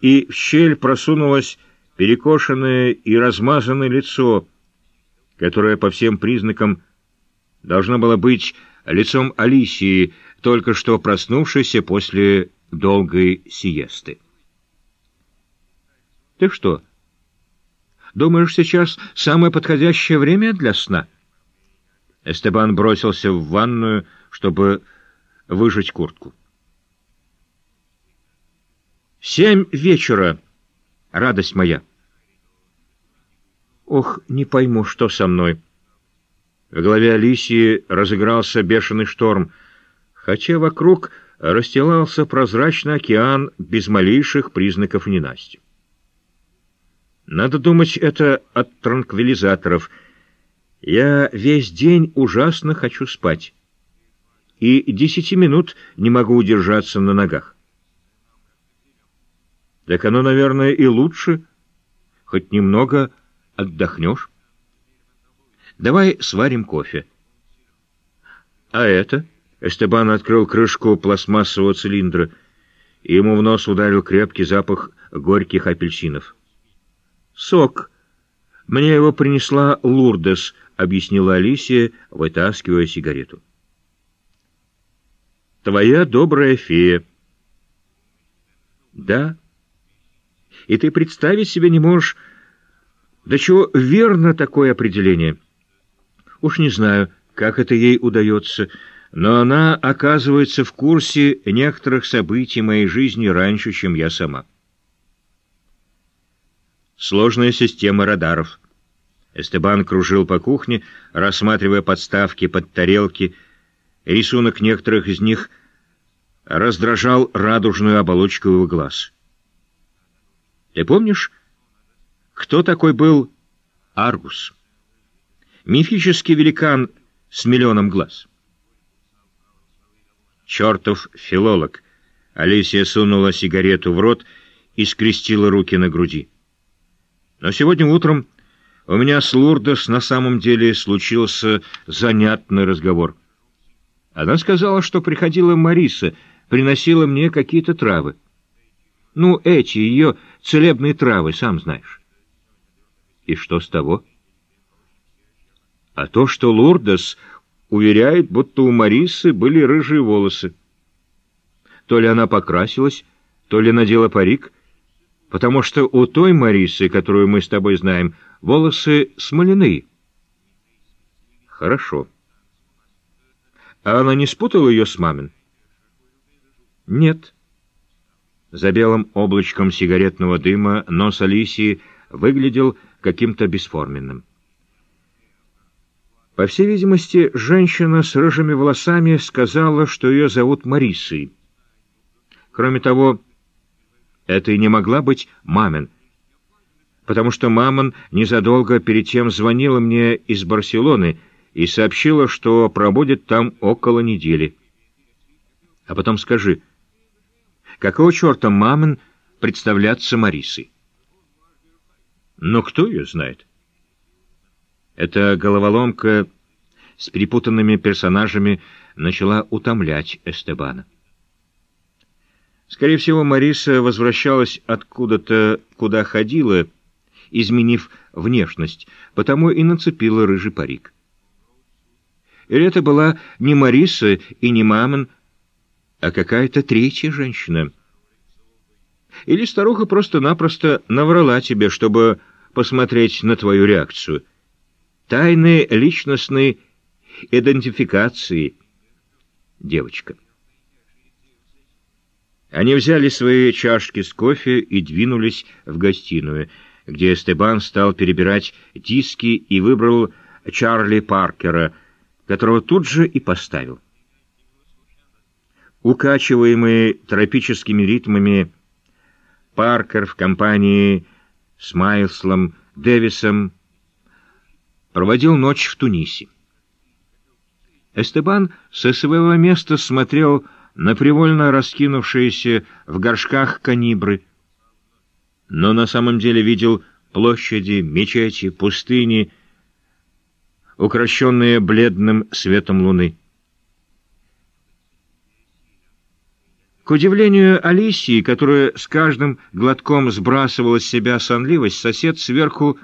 и в щель просунулось перекошенное и размазанное лицо, которое по всем признакам должно было быть лицом Алисии, только что проснувшейся после долгой сиесты. «Ты что, думаешь, сейчас самое подходящее время для сна?» Эстебан бросился в ванную, чтобы выжать куртку. «Семь вечера, радость моя!» «Ох, не пойму, что со мной!» В голове Алисии разыгрался бешеный шторм, хотя вокруг расстилался прозрачный океан без малейших признаков ненасти. Надо думать, это от транквилизаторов. Я весь день ужасно хочу спать. И десяти минут не могу удержаться на ногах. Так оно, наверное, и лучше. Хоть немного отдохнешь. Давай сварим кофе. А это? Эстебан открыл крышку пластмассового цилиндра, и ему в нос ударил крепкий запах горьких апельсинов. «Сок. Мне его принесла Лурдес», — объяснила Алисия, вытаскивая сигарету. «Твоя добрая фея». «Да. И ты представить себе не можешь, до чего верно такое определение». Уж не знаю, как это ей удается, но она оказывается в курсе некоторых событий моей жизни раньше, чем я сама. Сложная система радаров. Эстебан кружил по кухне, рассматривая подставки под тарелки. Рисунок некоторых из них раздражал радужную оболочку его глаз. Ты помнишь, кто такой был Аргус? Мифический великан с миллионом глаз. Чертов филолог. Алисия сунула сигарету в рот и скрестила руки на груди. Но сегодня утром у меня с Лурдос на самом деле случился занятный разговор. Она сказала, что приходила Мариса, приносила мне какие-то травы. Ну, эти ее целебные травы, сам знаешь. И что с того? — а то, что Лурдес уверяет, будто у Марисы были рыжие волосы. То ли она покрасилась, то ли надела парик, потому что у той Марисы, которую мы с тобой знаем, волосы смоляные. Хорошо. А она не спутала ее с мамин? Нет. За белым облачком сигаретного дыма нос Алисии выглядел каким-то бесформенным. По всей видимости, женщина с рыжими волосами сказала, что ее зовут Марисой. Кроме того, это и не могла быть мамин, потому что мамон незадолго перед тем звонила мне из Барселоны и сообщила, что пробудет там около недели. А потом скажи, какого черта мамон представляться Марисой? Но кто ее знает? — эта головоломка с перепутанными персонажами начала утомлять Эстебана. Скорее всего, Мариса возвращалась откуда-то, куда ходила, изменив внешность, потому и нацепила рыжий парик. Или это была не Мариса и не Мамон, а какая-то третья женщина. Или старуха просто-напросто наврала тебе, чтобы посмотреть на твою реакцию — тайны личностной идентификации. Девочка. Они взяли свои чашки с кофе и двинулись в гостиную, где Эстебан стал перебирать диски и выбрал Чарли Паркера, которого тут же и поставил. Укачиваемый тропическими ритмами, Паркер в компании с Майлслом Дэвисом проводил ночь в Тунисе. Эстебан со своего места смотрел на привольно раскинувшиеся в горшках канибры, но на самом деле видел площади, мечети, пустыни, укращенные бледным светом луны. К удивлению Алисии, которая с каждым глотком сбрасывала с себя сонливость, сосед сверху